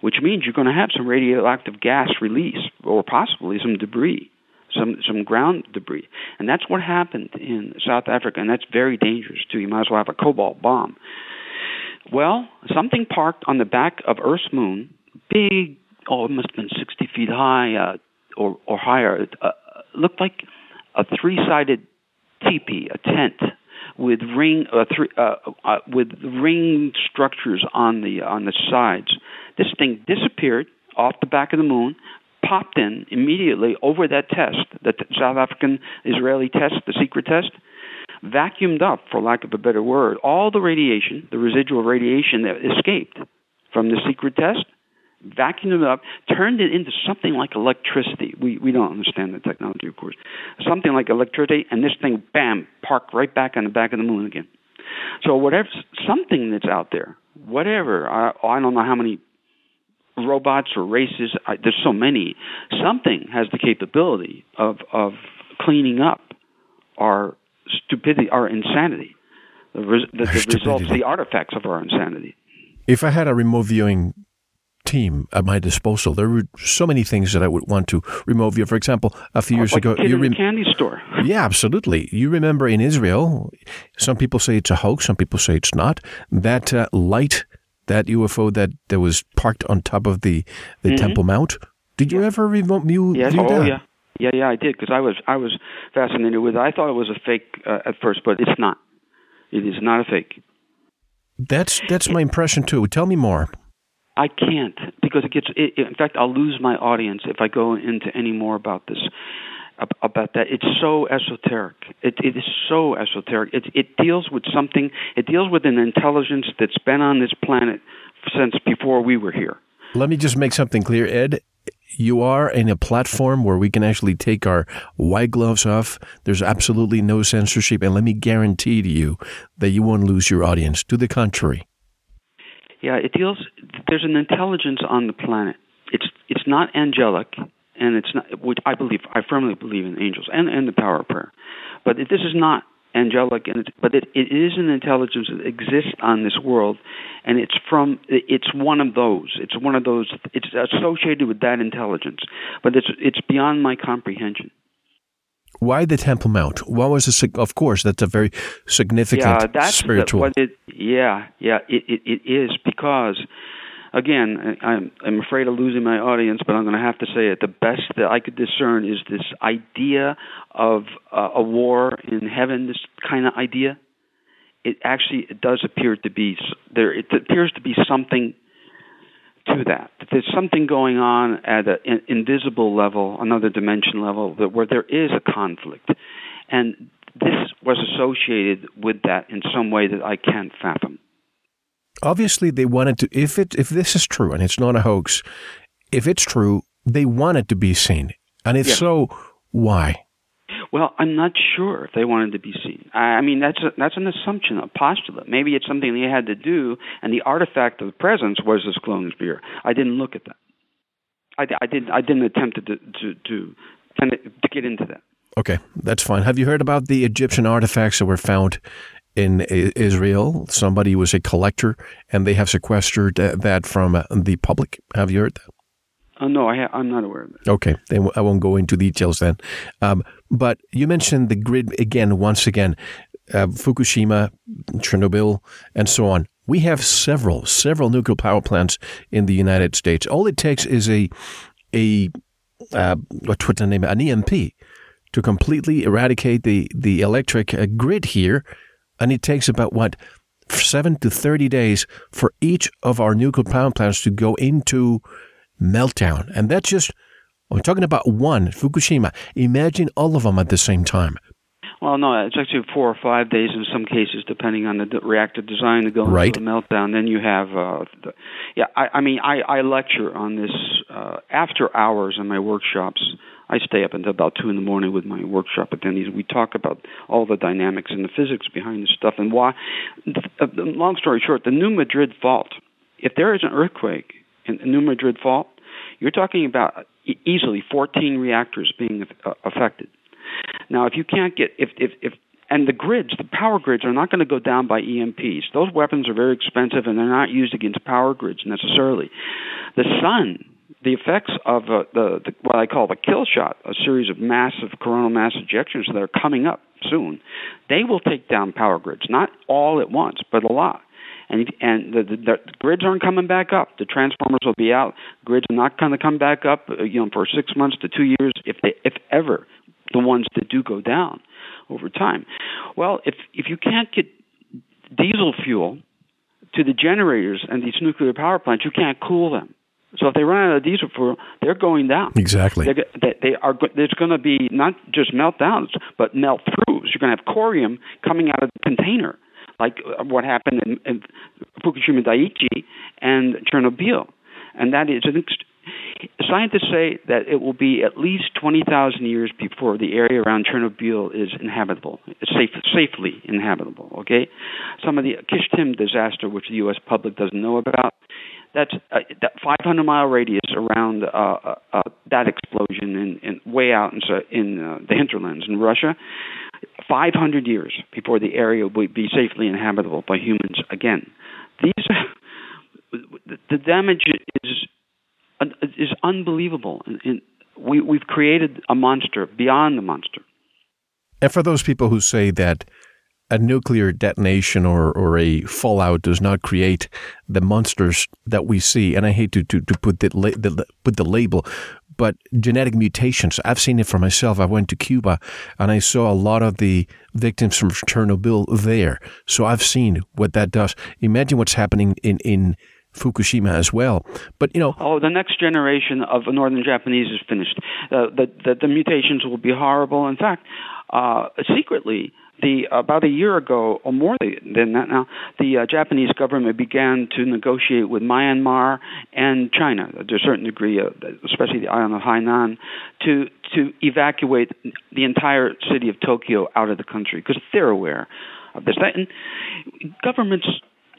which means you're going to have some radioactive gas release or possibly some debris, some some ground debris, and that's what happened in South Africa, and that's very dangerous too. You might as well have a cobalt bomb. Well, something parked on the back of Earth's moon, big, oh, it must have been 60 feet high uh, or or higher. It uh, looked like a three-sided teepee, a tent with ring uh, three, uh, uh, with ring structures on the on the sides. This thing disappeared off the back of the moon, popped in immediately over that test, the South African Israeli test, the secret test, vacuumed up, for lack of a better word, all the radiation, the residual radiation that escaped from the secret test vacuumed it up, turned it into something like electricity. We we don't understand the technology, of course. Something like electricity, and this thing, bam, parked right back on the back of the moon again. So whatever, something that's out there, whatever. I I don't know how many robots or races. I, there's so many. Something has the capability of of cleaning up our stupidity, our insanity, the, res, the, the results, the artifacts of our insanity. If I had a remote viewing team at my disposal. There were so many things that I would want to remove you. For example, a few years like ago, you rem- candy store. yeah, absolutely. You remember in Israel, some people say it's a hoax, some people say it's not. That uh, light, that UFO that, that was parked on top of the the mm-hmm. Temple Mount. Did you ever remote view, yes. view oh, that? yeah. Yeah, yeah, I did because I was I was fascinated with it. I thought it was a fake uh, at first, but it's not. It is not a fake. That's that's my impression too. Tell me more. I can't because it gets. It, in fact, I'll lose my audience if I go into any more about this. About that, it's so esoteric. It, it is so esoteric. It, it deals with something. It deals with an intelligence that's been on this planet since before we were here. Let me just make something clear, Ed you are in a platform where we can actually take our white gloves off. There's absolutely no censorship. And let me guarantee to you that you won't lose your audience. To the contrary. Yeah, it deals. There's an intelligence on the planet. It's it's not angelic, and it's not. Which I believe. I firmly believe in angels and and the power of prayer, but it, this is not angelic, and it's, but it, it is an intelligence that exists on this world, and it's from. It's one of those. It's one of those. It's associated with that intelligence, but it's it's beyond my comprehension. Why the Temple Mount? What was the? Of course, that's a very significant yeah, that's spiritual. The, it, yeah, yeah, it, it, it is because, again, I'm I'm afraid of losing my audience, but I'm going to have to say it. The best that I could discern is this idea of uh, a war in heaven. This kind of idea. It actually it does appear to be there. It appears to be something to that. There's something going on at an invisible level, another dimension level, that where there is a conflict, and this was associated with that in some way that I can't fathom. Obviously, they wanted to. If it if this is true and it's not a hoax, if it's true, they want it to be seen, and if yeah. so, why? Well, I'm not sure if they wanted to be seen. I mean, that's a, that's an assumption, a postulate. Maybe it's something they had to do, and the artifact of the presence was this glowing sphere. I didn't look at that. I, I did. I didn't attempt to to to to get into that. Okay, that's fine. Have you heard about the Egyptian artifacts that were found in Israel? Somebody was a collector, and they have sequestered that from the public. Have you heard that? Uh, no, I am not aware of that. Okay, then I won't go into details then. Um, but you mentioned the grid again, once again, uh, Fukushima, Chernobyl, and so on. We have several, several nuclear power plants in the United States. All it takes is a, a uh, what's the name, an EMP, to completely eradicate the the electric uh, grid here, and it takes about what seven to thirty days for each of our nuclear power plants to go into meltdown, and that's just. I'm talking about one, Fukushima. Imagine all of them at the same time. Well, no, it's actually four or five days in some cases, depending on the d- reactor design to go right. into the meltdown. Then you have, uh, the, yeah, I, I mean, I, I lecture on this uh, after hours in my workshops. I stay up until about two in the morning with my workshop attendees. We talk about all the dynamics and the physics behind this stuff and why. Uh, long story short, the New Madrid fault. If there is an earthquake in the New Madrid fault, you're talking about easily 14 reactors being uh, affected. Now, if you can't get if if if and the grids, the power grids, are not going to go down by EMPs. Those weapons are very expensive, and they're not used against power grids necessarily. The sun, the effects of uh, the, the what I call the kill shot, a series of massive coronal mass ejections that are coming up soon, they will take down power grids. Not all at once, but a lot and and the, the, the grids aren't coming back up. The transformers will be out. Grids are not going to come back up, uh, you know, for six months to two years, if they, if ever, the ones that do go down over time. Well, if if you can't get diesel fuel to the generators and these nuclear power plants, you can't cool them. So if they run out of diesel fuel, they're going down. Exactly. They're, they, they are. There's going to be not just meltdowns, but melt throughs. You're going to have corium coming out of the container like what happened in, in Fukushima Daiichi and Chernobyl. And that is an scientists say that it will be at least 20,000 years before the area around Chernobyl is inhabitable, safe, safely inhabitable. Okay, some of the Kyshtym disaster, which the U.S. public doesn't know about, that's uh, that 500 mile radius around uh, uh, uh, that explosion in, in way out in, in uh, the hinterlands in Russia. 500 years before the area would be safely inhabitable by humans again. These the damage is is unbelievable. We we've created a monster beyond the monster. And for those people who say that a nuclear detonation or, or a fallout does not create the monsters that we see, and I hate to, to, to put the, the put the label, but genetic mutations. I've seen it for myself. I went to Cuba and I saw a lot of the victims from Chernobyl there. So I've seen what that does. Imagine what's happening in, in Fukushima as well. But you know, oh, the next generation of northern Japanese is finished. Uh, the, the the mutations will be horrible. In fact, uh, secretly, the about a year ago or more than that now, the uh, Japanese government began to negotiate with Myanmar and China to a certain degree, uh, especially the island of Hainan, to to evacuate the entire city of Tokyo out of the country because they're aware of this. And governments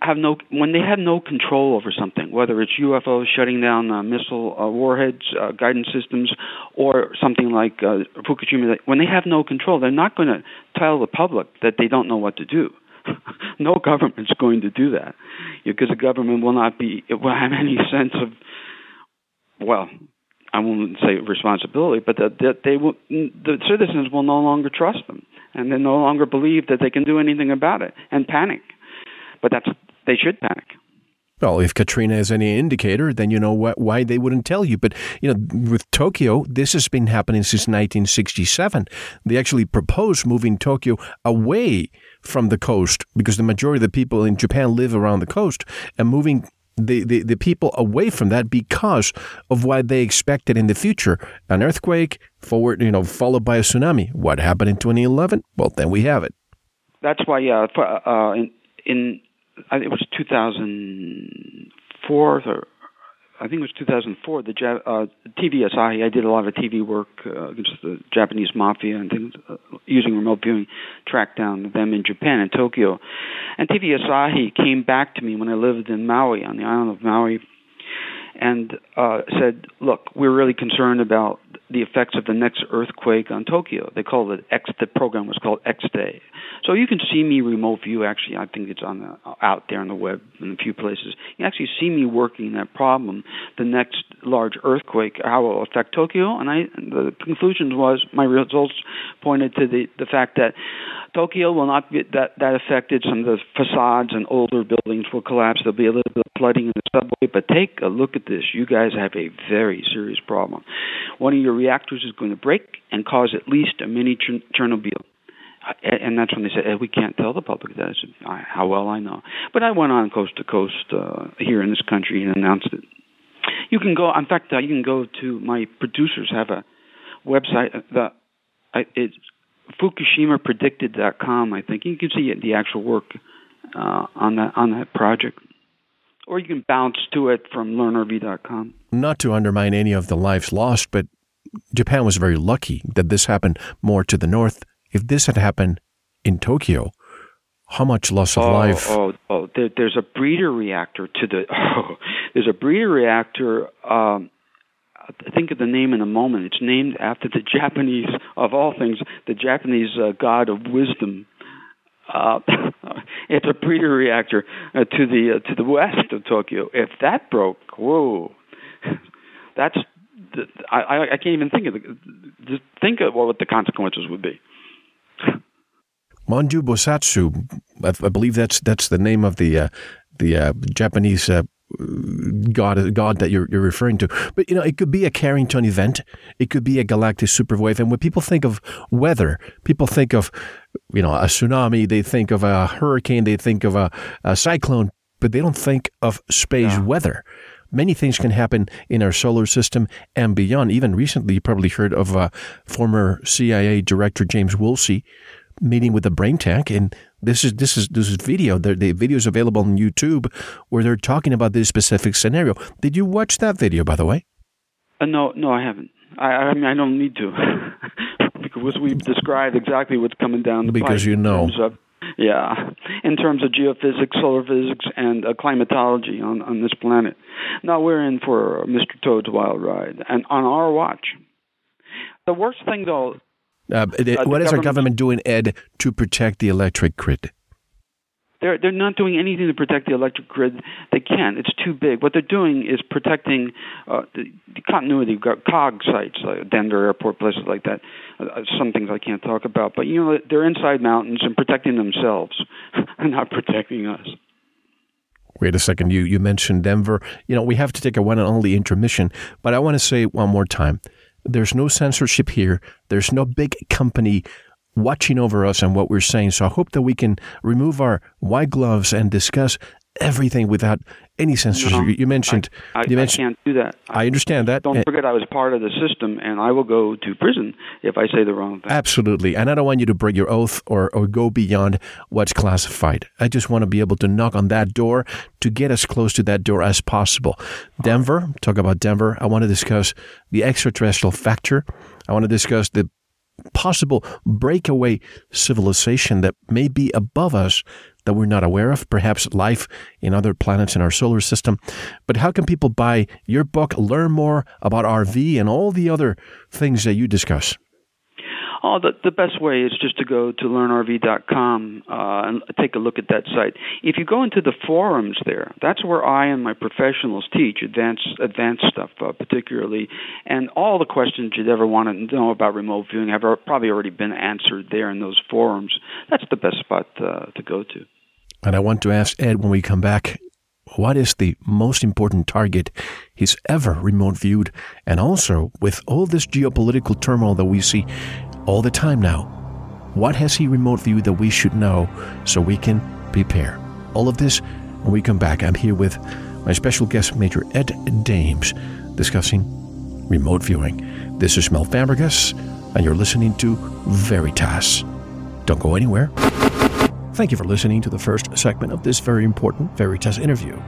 have no when they have no control over something, whether it's UFOs shutting down uh, missile uh, warheads, uh, guidance systems, or something like uh, Fukushima. When they have no control, they're not going to tell the public that they don't know what to do. no government's going to do that because the government will not be it will have any sense of well I won't say responsibility, but that, that they will, the citizens will no longer trust them, and they no longer believe that they can do anything about it, and panic. But that's they should panic. Well, if Katrina is any indicator, then you know what, why they wouldn't tell you. But you know, with Tokyo, this has been happening since 1967. They actually proposed moving Tokyo away from the coast because the majority of the people in Japan live around the coast, and moving the, the, the people away from that because of what they expected in the future an earthquake forward you know followed by a tsunami what happened in 2011 well then we have it that's why uh, uh, in, in it was 2004 or I think it was 2004. The uh, TV Asahi. I did a lot of TV work uh, against the Japanese mafia and things uh, using remote viewing, tracked down them in Japan and Tokyo. And TV Asahi came back to me when I lived in Maui on the island of Maui, and uh, said, "Look, we're really concerned about the effects of the next earthquake on Tokyo. They call it X. The program was called X Day. So you can see me remote view. Actually, I think it's on the, out there on the web in a few places. You actually see me working that problem. The next large earthquake, how it will affect Tokyo, and I. The conclusion was my results pointed to the the fact that Tokyo will not be that that affected. Some of the facades and older buildings will collapse. There'll be a little bit of flooding in the subway. But take a look at this. You guys have a very serious problem. One of your reactors is going to break and cause at least a mini Chernobyl. And that's when they said, hey, we can't tell the public that. I said, how well I know. But I went on coast to coast uh, here in this country and announced it. You can go. In fact, uh, you can go to my producers have a website. Uh, the I, it's FukushimaPredicted.com. I think you can see the actual work uh, on that on that project, or you can bounce to it from LearnRV.com. Not to undermine any of the lives lost, but Japan was very lucky that this happened more to the north. If this had happened in Tokyo, how much loss of oh, life? Oh, oh, there, there's a breeder reactor to the. Oh, there's a breeder reactor. Um, think of the name in a moment. It's named after the Japanese, of all things, the Japanese uh, god of wisdom. Uh, it's a breeder reactor uh, to the uh, to the west of Tokyo. If that broke, whoa, that's I, I can't even think of the, just think of what the consequences would be. Monju Bosatsu, I, I believe that's that's the name of the uh, the uh, Japanese God, God that you're, you're referring to. But, you know, it could be a Carrington event. It could be a galactic superwave. And when people think of weather, people think of, you know, a tsunami. They think of a hurricane. They think of a, a cyclone, but they don't think of space yeah. weather. Many things can happen in our solar system and beyond. Even recently, you probably heard of uh, former CIA Director James Woolsey meeting with the brain tank and this is this is this is video. The, the video is available on youtube where they're talking about this specific scenario. Did you watch that video by the way? Uh, no no i haven't. I i mean i don't need to. Because we've described exactly what's coming down the because you know. of, yeah in terms of geophysics solar physics and uh, climatology on on this planet. Now we're in for mr toad's wild ride and on our watch. The worst thing though uh, uh, what is our government doing, Ed, to protect the electric grid? They're they're not doing anything to protect the electric grid. They can't. It's too big. What they're doing is protecting uh, the, the continuity. COG sites, like Denver Airport, places like that. Uh, uh, some things I can't talk about, but you know they're inside mountains and protecting themselves, and not protecting us. Wait a second. You you mentioned Denver. You know we have to take a one and only intermission, but I want to say one more time. There's no censorship here. There's no big company watching over us and what we're saying. So I hope that we can remove our white gloves and discuss everything without any censorship. No, you mentioned, I, I, you mentioned, I can't do that. I understand that. Don't eh. forget, I was part of the system, and I will go to prison if I say the wrong thing. Absolutely, and I don't want you to break your oath or or go beyond what's classified. I just want to be able to knock on that door to get as close to that door as possible. Denver, talk about Denver. I want to discuss the extraterrestrial factor. I want to discuss the possible breakaway civilization that may be above us that we're not aware of, perhaps life in other planets in our solar system. But how can people buy your book, learn more about RV and all the other things that you discuss? Oh, the, the best way is just to go to learnrv.com uh, and take a look at that site. If you go into the forums there, that's where I and my professionals teach advanced advanced stuff, uh, particularly, and all the questions you'd ever want to know about remote viewing have probably already been answered there in those forums. That's the best spot uh, to go to. And I want to ask Ed when we come back what is the most important target he's ever remote viewed? And also, with all this geopolitical turmoil that we see all the time now, what has he remote viewed that we should know so we can prepare? All of this when we come back. I'm here with my special guest, Major Ed Dames, discussing remote viewing. This is Mel Fabregas, and you're listening to Veritas. Don't go anywhere. Thank you for listening to the first segment of this very important Veritas interview.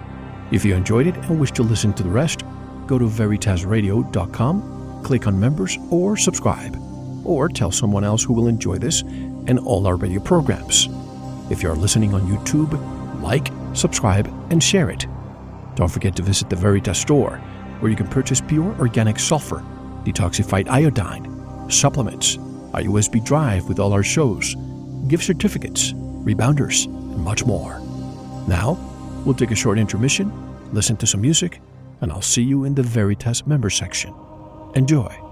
If you enjoyed it and wish to listen to the rest, go to veritasradio.com, click on members, or subscribe. Or tell someone else who will enjoy this and all our radio programs. If you are listening on YouTube, like, subscribe, and share it. Don't forget to visit the Veritas store, where you can purchase pure organic sulfur detoxified iodine, supplements, a USB drive with all our shows, gift certificates, rebounders, and much more. Now, we'll take a short intermission, listen to some music, and I'll see you in the Veritas member section. Enjoy.